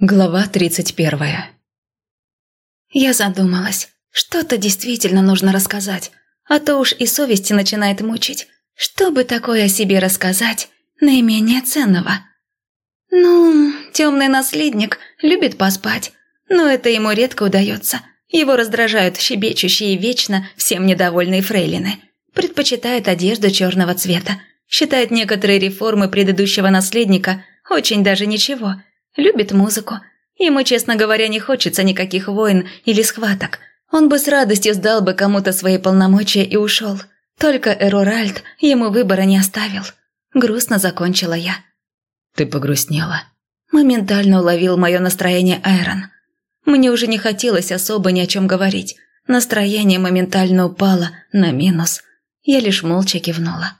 Глава тридцать первая. Я задумалась. Что-то действительно нужно рассказать, а то уж и совести начинает мучить. Что бы такое о себе рассказать наименее ценного? Ну, темный наследник любит поспать, но это ему редко удается. Его раздражают щебечущие вечно всем недовольные фрейлины. Предпочитает одежду черного цвета. Считает некоторые реформы предыдущего наследника очень даже ничего – Любит музыку. Ему, честно говоря, не хочется никаких войн или схваток. Он бы с радостью сдал бы кому-то свои полномочия и ушел. Только Эроральд ему выбора не оставил. Грустно закончила я. «Ты погрустнела?» Моментально уловил мое настроение Айрон. Мне уже не хотелось особо ни о чем говорить. Настроение моментально упало на минус. Я лишь молча кивнула.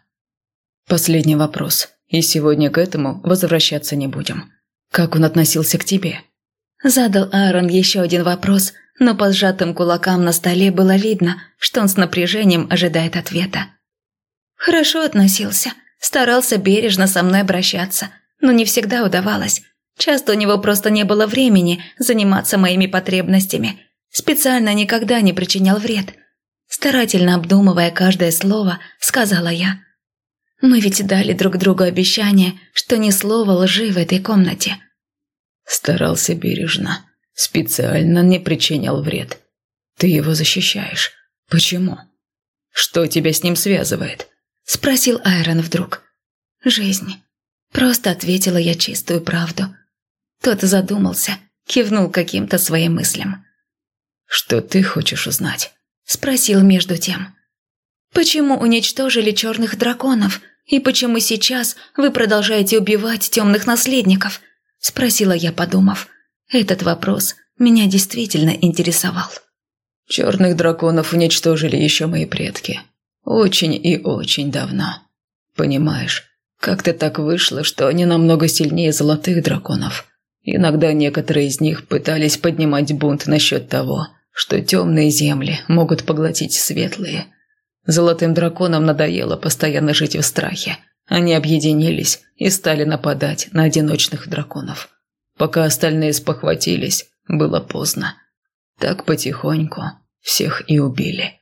«Последний вопрос. И сегодня к этому возвращаться не будем. Как он относился к тебе?» Задал Аарон еще один вопрос, но по сжатым кулакам на столе было видно, что он с напряжением ожидает ответа. «Хорошо относился, старался бережно со мной обращаться, но не всегда удавалось. Часто у него просто не было времени заниматься моими потребностями. Специально никогда не причинял вред. Старательно обдумывая каждое слово, сказала я. Мы ведь дали друг другу обещание, что ни слова лжи в этой комнате. Старался бережно. Специально не причинял вред. Ты его защищаешь. Почему? Что тебя с ним связывает? Спросил Айрон вдруг. Жизнь. Просто ответила я чистую правду. Тот задумался, кивнул каким-то своим мыслям. «Что ты хочешь узнать?» Спросил между тем. «Почему уничтожили черных драконов? И почему сейчас вы продолжаете убивать темных наследников?» Спросила я, подумав. Этот вопрос меня действительно интересовал. Черных драконов уничтожили еще мои предки. Очень и очень давно. Понимаешь, как-то так вышло, что они намного сильнее золотых драконов. Иногда некоторые из них пытались поднимать бунт насчет того, что темные земли могут поглотить светлые. Золотым драконам надоело постоянно жить в страхе – они объединились и стали нападать на одиночных драконов. Пока остальные спохватились, было поздно. Так потихоньку всех и убили.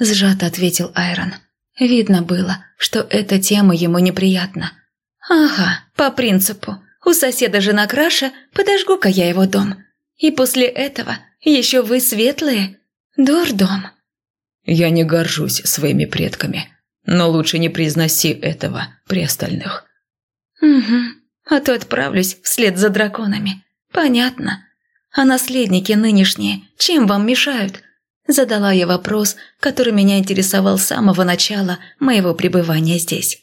Сжато ответил Айрон. Видно было, что эта тема ему неприятна. «Ага, по принципу. У соседа жена краше, подожгу-ка я его дом. И после этого еще вы светлые? Дурдом». «Я не горжусь своими предками», но лучше не произноси этого при остальных». «Угу, а то отправлюсь вслед за драконами. Понятно. А наследники нынешние чем вам мешают?» Задала я вопрос, который меня интересовал с самого начала моего пребывания здесь.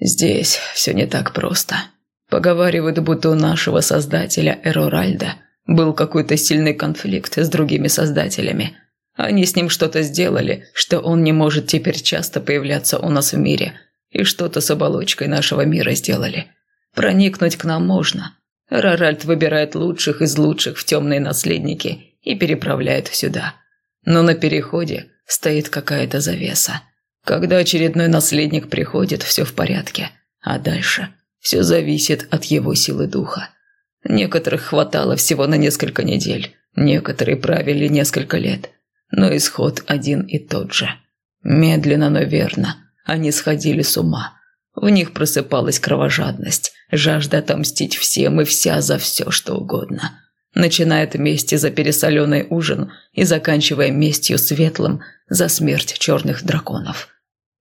«Здесь все не так просто. Поговаривают, будто у нашего создателя Эроральда был какой-то сильный конфликт с другими создателями, они с ним что-то сделали, что он не может теперь часто появляться у нас в мире, и что-то с оболочкой нашего мира сделали. Проникнуть к нам можно. Раральд выбирает лучших из лучших в темные наследники и переправляет сюда. Но на переходе стоит какая-то завеса. Когда очередной наследник приходит, все в порядке, а дальше все зависит от его силы духа. Некоторых хватало всего на несколько недель, некоторые правили несколько лет – но исход один и тот же. Медленно, но верно, они сходили с ума. В них просыпалась кровожадность, жажда отомстить всем и вся за все, что угодно. Начиная от мести за пересоленный ужин и заканчивая местью светлым за смерть черных драконов.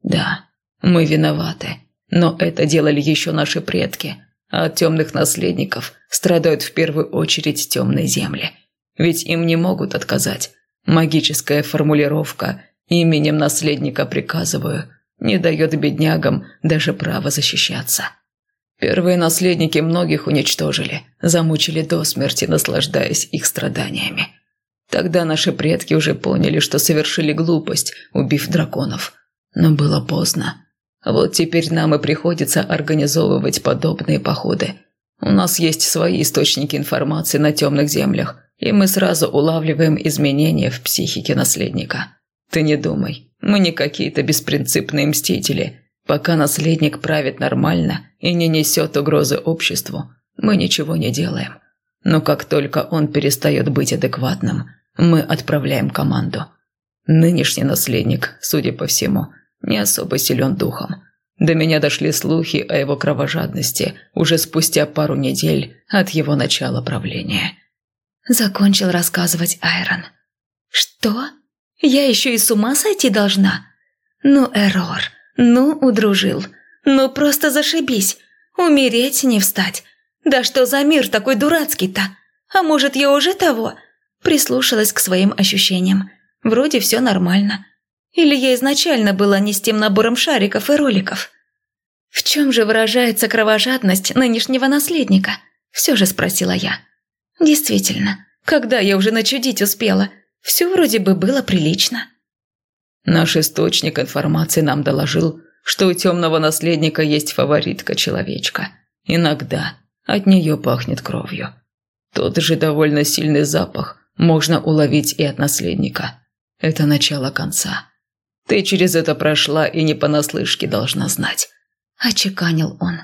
Да, мы виноваты, но это делали еще наши предки, а от темных наследников страдают в первую очередь темные земли. Ведь им не могут отказать, Магическая формулировка «именем наследника приказываю» не дает беднягам даже права защищаться. Первые наследники многих уничтожили, замучили до смерти, наслаждаясь их страданиями. Тогда наши предки уже поняли, что совершили глупость, убив драконов. Но было поздно. Вот теперь нам и приходится организовывать подобные походы. У нас есть свои источники информации на темных землях – и мы сразу улавливаем изменения в психике наследника. Ты не думай, мы не какие-то беспринципные мстители. Пока наследник правит нормально и не несет угрозы обществу, мы ничего не делаем. Но как только он перестает быть адекватным, мы отправляем команду. Нынешний наследник, судя по всему, не особо силен духом. До меня дошли слухи о его кровожадности уже спустя пару недель от его начала правления. Закончил рассказывать Айрон. «Что? Я еще и с ума сойти должна? Ну, Эрор, ну, удружил, ну, просто зашибись, умереть не встать. Да что за мир такой дурацкий-то? А может, я уже того?» Прислушалась к своим ощущениям. Вроде все нормально. Или я изначально была не с тем набором шариков и роликов? В чем же выражается кровожадность нынешнего наследника? Все же спросила я. Действительно, когда я уже начудить успела? Все вроде бы было прилично. Наш источник информации нам доложил, что у темного наследника есть фаворитка-человечка. Иногда от нее пахнет кровью. Тот же довольно сильный запах можно уловить и от наследника. Это начало конца. Ты через это прошла и не понаслышке должна знать. Очеканил он.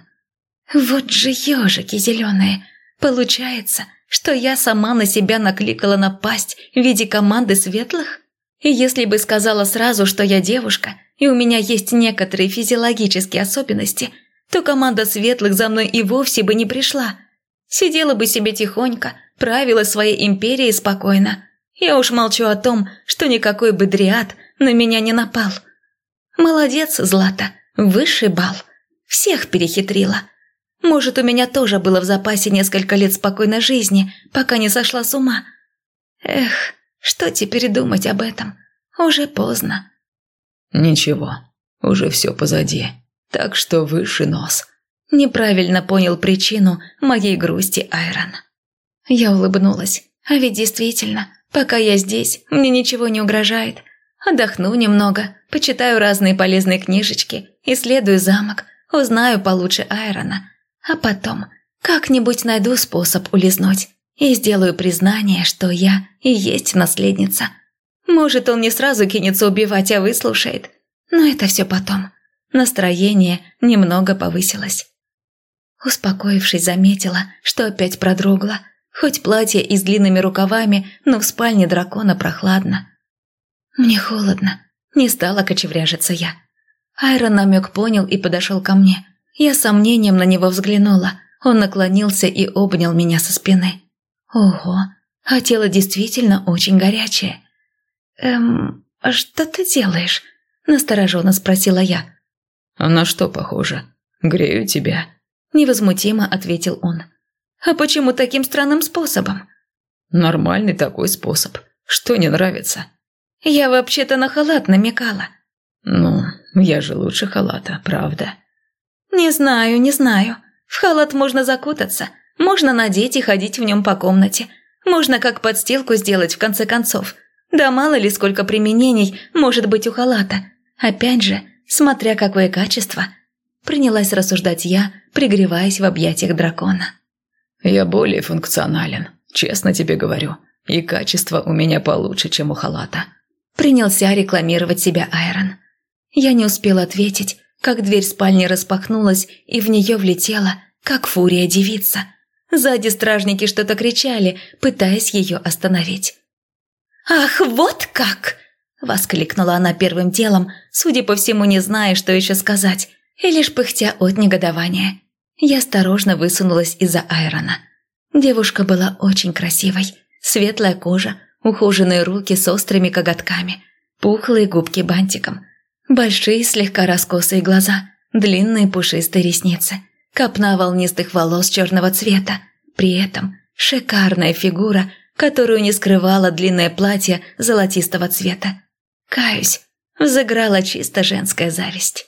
Вот же ежики зеленые. Получается, что я сама на себя накликала напасть в виде команды светлых? И если бы сказала сразу, что я девушка, и у меня есть некоторые физиологические особенности, то команда светлых за мной и вовсе бы не пришла. Сидела бы себе тихонько, правила своей империей спокойно. Я уж молчу о том, что никакой бы дриад на меня не напал. Молодец, Злата, высший бал. Всех перехитрила. Может, у меня тоже было в запасе несколько лет спокойной жизни, пока не сошла с ума. Эх, что теперь думать об этом? Уже поздно. Ничего, уже все позади. Так что выше нос. Неправильно понял причину моей грусти Айрон. Я улыбнулась. А ведь действительно, пока я здесь, мне ничего не угрожает. Отдохну немного, почитаю разные полезные книжечки, исследую замок, узнаю получше Айрона. А потом как-нибудь найду способ улизнуть и сделаю признание, что я и есть наследница. Может, он не сразу кинется убивать, а выслушает. Но это все потом. Настроение немного повысилось. Успокоившись, заметила, что опять продрогла. Хоть платье и с длинными рукавами, но в спальне дракона прохладно. «Мне холодно», – не стала кочевряжиться я. Айрон намек понял и подошел ко мне. Я с сомнением на него взглянула. Он наклонился и обнял меня со спины. Ого, а тело действительно очень горячее. «Эм, что ты делаешь?» – настороженно спросила я. «А на что похоже? Грею тебя», – невозмутимо ответил он. «А почему таким странным способом?» «Нормальный такой способ. Что не нравится?» «Я вообще-то на халат намекала». «Ну, я же лучше халата, правда?» «Не знаю, не знаю. В халат можно закутаться, можно надеть и ходить в нем по комнате. Можно как подстилку сделать, в конце концов. Да мало ли сколько применений может быть у халата. Опять же, смотря какое качество. Принялась рассуждать я, пригреваясь в объятиях дракона. «Я более функционален, честно тебе говорю. И качество у меня получше, чем у халата». Принялся рекламировать себя Айрон. Я не успела ответить, как дверь спальни распахнулась, и в нее влетела, как фурия девица. Сзади стражники что-то кричали, пытаясь ее остановить. «Ах, вот как!» – воскликнула она первым делом, судя по всему, не зная, что еще сказать, и лишь пыхтя от негодования. Я осторожно высунулась из-за Айрона. Девушка была очень красивой. Светлая кожа, ухоженные руки с острыми коготками, пухлые губки бантиком, большие слегка раскосые глаза, длинные пушистые ресницы, копна волнистых волос черного цвета. При этом шикарная фигура – которую не скрывало длинное платье золотистого цвета. Каюсь, взыграла чисто женская зависть.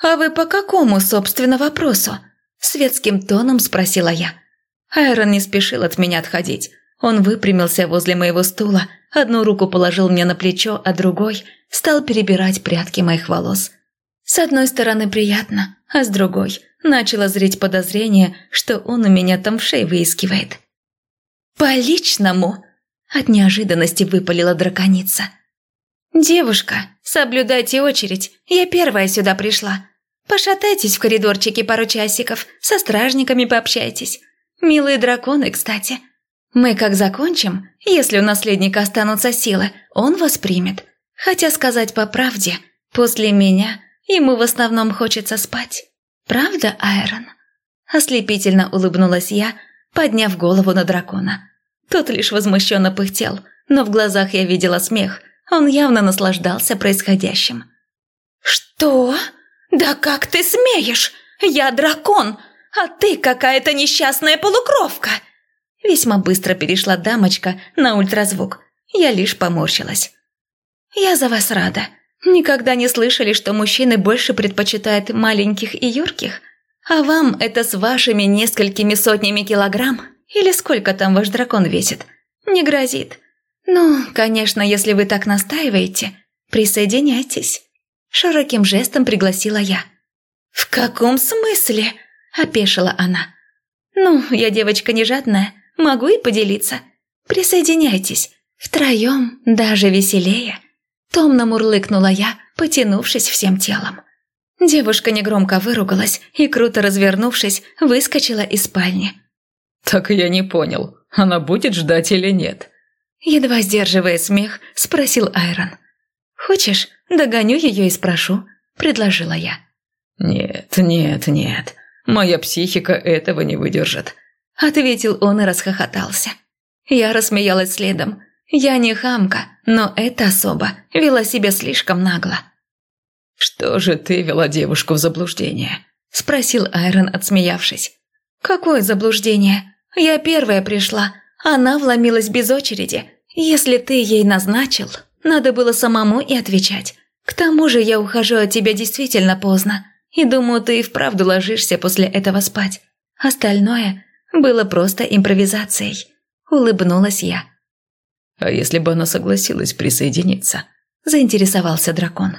«А вы по какому, собственно, вопросу?» Светским тоном спросила я. Айрон не спешил от меня отходить. Он выпрямился возле моего стула, одну руку положил мне на плечо, а другой стал перебирать прядки моих волос. С одной стороны приятно, а с другой начало зреть подозрение, что он у меня там в шее выискивает. «По личному!» – от неожиданности выпалила драконица. «Девушка, соблюдайте очередь, я первая сюда пришла. Пошатайтесь в коридорчике пару часиков, со стражниками пообщайтесь. Милые драконы, кстати. Мы как закончим, если у наследника останутся силы, он воспримет. Хотя сказать по правде, после меня ему в основном хочется спать. Правда, Айрон?» Ослепительно улыбнулась я, подняв голову на дракона. Тот лишь возмущенно пыхтел, но в глазах я видела смех. Он явно наслаждался происходящим. «Что? Да как ты смеешь? Я дракон, а ты какая-то несчастная полукровка!» Весьма быстро перешла дамочка на ультразвук. Я лишь поморщилась. «Я за вас рада. Никогда не слышали, что мужчины больше предпочитают маленьких и юрких? А вам это с вашими несколькими сотнями килограмм? Или сколько там ваш дракон весит? Не грозит. Ну, конечно, если вы так настаиваете, присоединяйтесь». Широким жестом пригласила я. «В каком смысле?» – опешила она. «Ну, я девочка не жадная, могу и поделиться. Присоединяйтесь, втроем даже веселее». Томно мурлыкнула я, потянувшись всем телом. Девушка негромко выругалась и, круто развернувшись, выскочила из спальни. «Так я не понял, она будет ждать или нет?» Едва сдерживая смех, спросил Айрон. «Хочешь, догоню ее и спрошу?» – предложила я. «Нет, нет, нет, моя психика этого не выдержит», – ответил он и расхохотался. Я рассмеялась следом. Я не хамка, но эта особа вела себя слишком нагло. «Что же ты вела девушку в заблуждение?» – спросил Айрон, отсмеявшись. «Какое заблуждение? Я первая пришла. Она вломилась без очереди. Если ты ей назначил, надо было самому и отвечать. К тому же я ухожу от тебя действительно поздно. И думаю, ты и вправду ложишься после этого спать. Остальное было просто импровизацией». Улыбнулась я. А если бы она согласилась присоединиться? Заинтересовался дракон.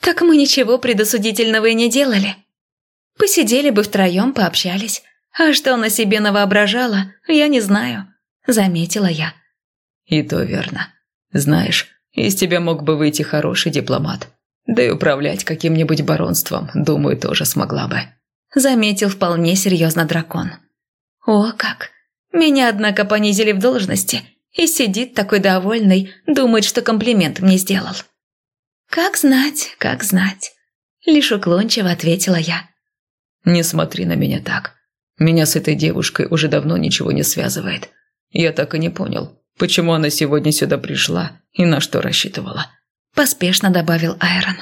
Так мы ничего предосудительного и не делали. Посидели бы втроем, пообщались. А что она себе навоображала, я не знаю. Заметила я. И то верно. Знаешь, из тебя мог бы выйти хороший дипломат. Да и управлять каким-нибудь баронством, думаю, тоже смогла бы. Заметил вполне серьезно дракон. О, как! Меня, однако, понизили в должности – и сидит такой довольный, думает, что комплимент мне сделал. «Как знать, как знать», – лишь уклончиво ответила я. «Не смотри на меня так. Меня с этой девушкой уже давно ничего не связывает. Я так и не понял, почему она сегодня сюда пришла и на что рассчитывала». Поспешно добавил Айрон.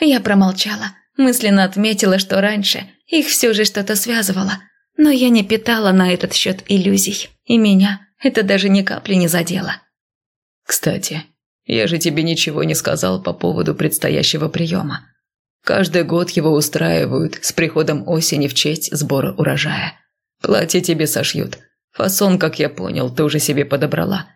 Я промолчала, мысленно отметила, что раньше их все же что-то связывало, но я не питала на этот счет иллюзий, и меня это даже ни капли не задело. Кстати, я же тебе ничего не сказал по поводу предстоящего приема. Каждый год его устраивают с приходом осени в честь сбора урожая. Платье тебе сошьют. Фасон, как я понял, ты уже себе подобрала.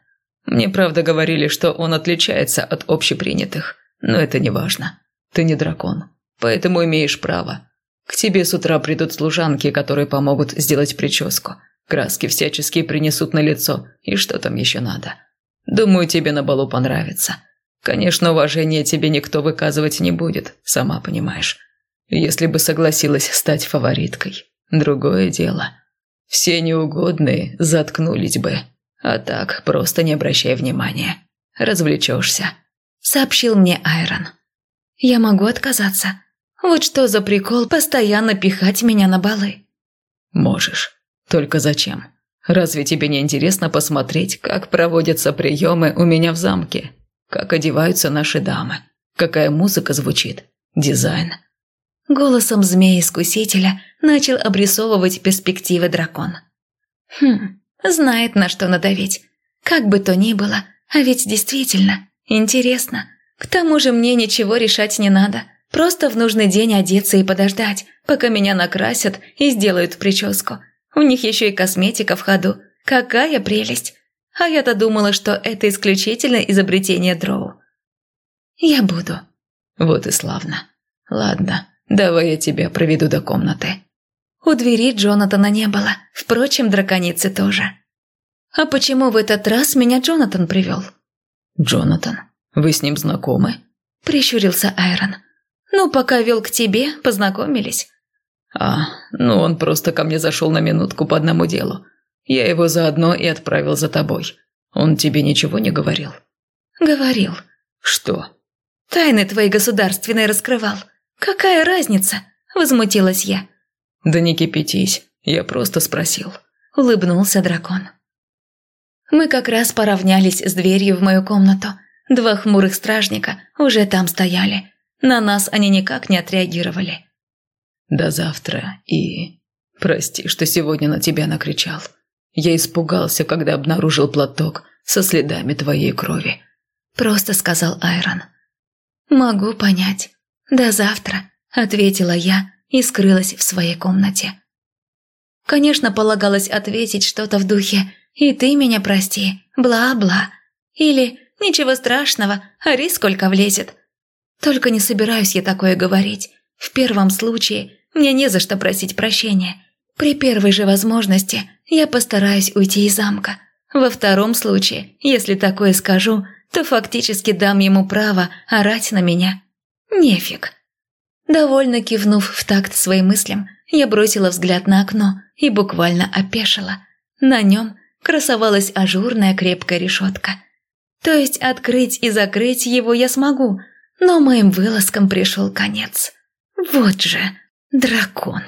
Мне правда говорили, что он отличается от общепринятых, но это не важно. Ты не дракон, поэтому имеешь право. К тебе с утра придут служанки, которые помогут сделать прическу – Краски всяческие принесут на лицо, и что там еще надо. Думаю, тебе на балу понравится. Конечно, уважение тебе никто выказывать не будет, сама понимаешь. Если бы согласилась стать фавориткой, другое дело. Все неугодные заткнулись бы. А так, просто не обращай внимания. Развлечешься», — сообщил мне Айрон. «Я могу отказаться. Вот что за прикол постоянно пихать меня на балы?» «Можешь. Только зачем? Разве тебе не интересно посмотреть, как проводятся приемы у меня в замке? Как одеваются наши дамы? Какая музыка звучит? Дизайн?» Голосом змеи-искусителя начал обрисовывать перспективы дракон. «Хм, знает, на что надавить. Как бы то ни было, а ведь действительно интересно. К тому же мне ничего решать не надо. Просто в нужный день одеться и подождать, пока меня накрасят и сделают прическу. У них еще и косметика в ходу. Какая прелесть! А я-то думала, что это исключительно изобретение Дроу. Я буду. Вот и славно. Ладно, давай я тебя проведу до комнаты. У двери Джонатана не было. Впрочем, драконицы тоже. А почему в этот раз меня Джонатан привел? Джонатан? Вы с ним знакомы? Прищурился Айрон. Ну, пока вел к тебе, познакомились. А, ну он просто ко мне зашел на минутку по одному делу. Я его заодно и отправил за тобой. Он тебе ничего не говорил?» «Говорил». «Что?» «Тайны твои государственные раскрывал. Какая разница?» – возмутилась я. «Да не кипятись, я просто спросил», – улыбнулся дракон. Мы как раз поравнялись с дверью в мою комнату. Два хмурых стражника уже там стояли. На нас они никак не отреагировали. «До завтра и...» «Прости, что сегодня на тебя накричал. Я испугался, когда обнаружил платок со следами твоей крови», – просто сказал Айрон. «Могу понять. До завтра», – ответила я и скрылась в своей комнате. Конечно, полагалось ответить что-то в духе «И ты меня прости, бла-бла». Или «Ничего страшного, Ари сколько влезет». Только не собираюсь я такое говорить. В первом случае мне не за что просить прощения. При первой же возможности я постараюсь уйти из замка. Во втором случае, если такое скажу, то фактически дам ему право орать на меня. Нефиг. Довольно кивнув в такт своим мыслям, я бросила взгляд на окно и буквально опешила. На нем красовалась ажурная крепкая решетка. То есть открыть и закрыть его я смогу, но моим вылазкам пришел конец. Вот же дракон.